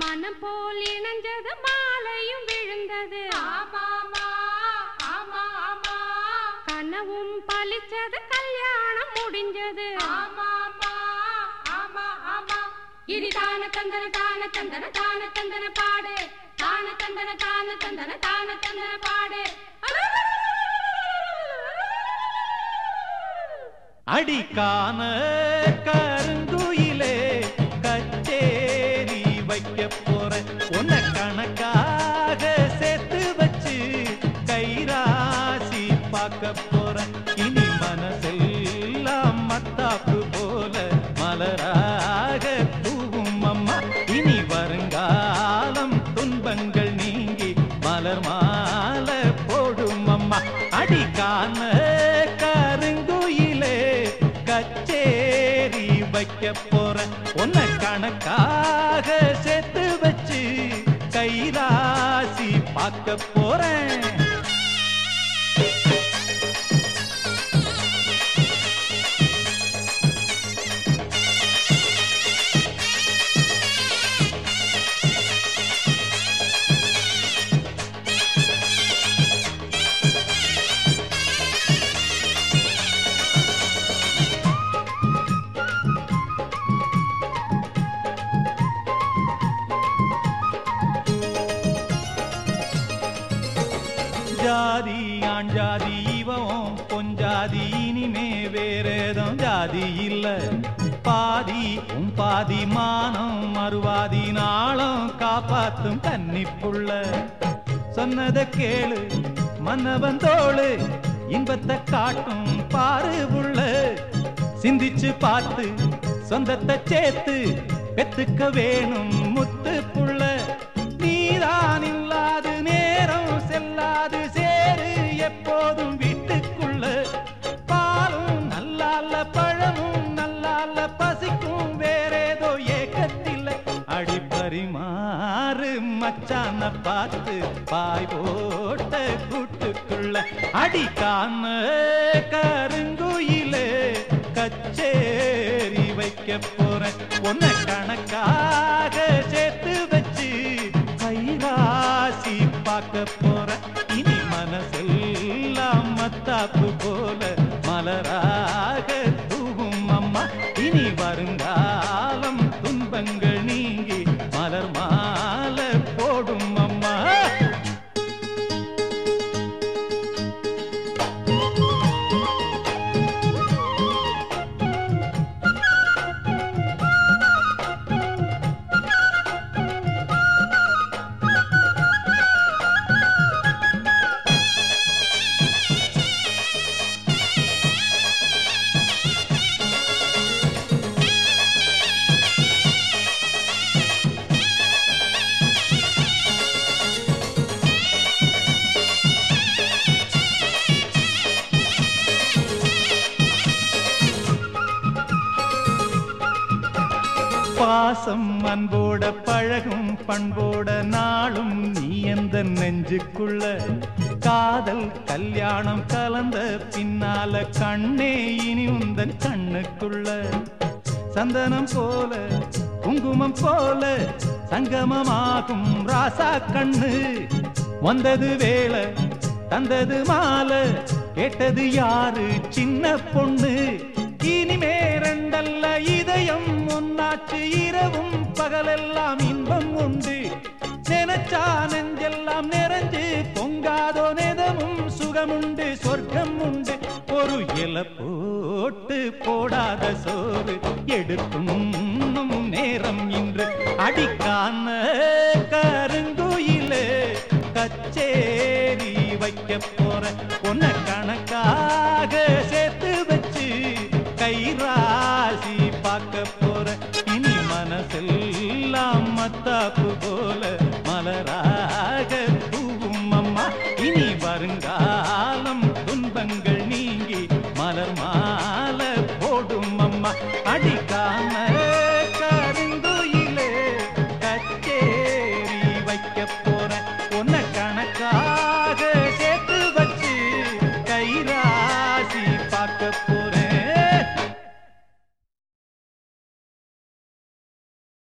முடிஞ்சது மாலையும் விழுந்தது. ஆமாமா ஆமா ஆமா. கனவும் பலிச்சது கல்யாணம் முடிஞ்சது. ஆமாமா ஆமா ஆமா. இனி தான தந்தன தான தந்தன தான தந்தன பாடு. தான தந்தன தான தந்தன தான தந்தன பாடு. அடிக்கான பார்க்க போறேன் இனி மனசெல்லாம் மத்தாப்பு போல மலராக தூவும் அம்மா. இனி வருங்காலம் துன்பங்கள் நீங்கி மலர் மால போடும் அம்மா. அடிக்கான கருங்குயிலே கச்சேரி வைக்க போறேன் உன்னை கணக்காக சேர்த்து வச்சு கைராசி பார்க்க போறேன். ஜாதி ஆண் ஜாதி இவன் பொஞ்சாதி இனிமே வேறேதும் ஜாதி இல்ல. பாதி உன் பாதி மானம் மறுவாதி நாளும் காப்பாத்தும் கன்னிப்புள்ள சொன்னத கேளு மன்னவன் தோளு இன்பத்தை காட்டும் பாரு உள்ள. சிந்திச்சு பார்த்து சொந்தத்தை சேர்த்து பெத்துக்க வேணும் பரிமாறு மச்சான பார்த்து பாய் போட்ட கூட்டுக்குள்ள அடிக்காம கருங்குயிலே கச்சேரி வைக்க போறேன் உன்னை கணக்காக சேர்த்து வச்சு கைராசி பார்க்க போறேன் பாசம் அன்போட பழகும் பண்போட நாளும் நீ எந்த நெஞ்சுக்குள்ள? காதல் கல்யாணம் கலந்த பின்னால கண்ணே இனி உந்தன் கண்ணுக்குள்ள. சந்தனம் போல குங்குமம் போல சங்கமமாகும் ராசா கண்ணு. வந்தது வேலை தந்தது மாலை கேட்டது யாரு? சின்ன பொண்ணு. இனிமே ரெண்டல்ல இதயம் காற்று இரவும் பகலெல்லாம் இன்பம் உண்டு. நினைச்சா நெஞ்செல்லாம் நிறைஞ்சு பொங்காதோ நிதமும் சுகமுண்டு சொர்க்கம் உண்டு. ஒரு இல போட்டு போடாத சோறு எடுக்கும் நேரம் இன்று. அடிக்கான கருங்குயிலே கச்சேரி வைக்க போற பொன்ன மனசெல்லாம் மத்தாப்பு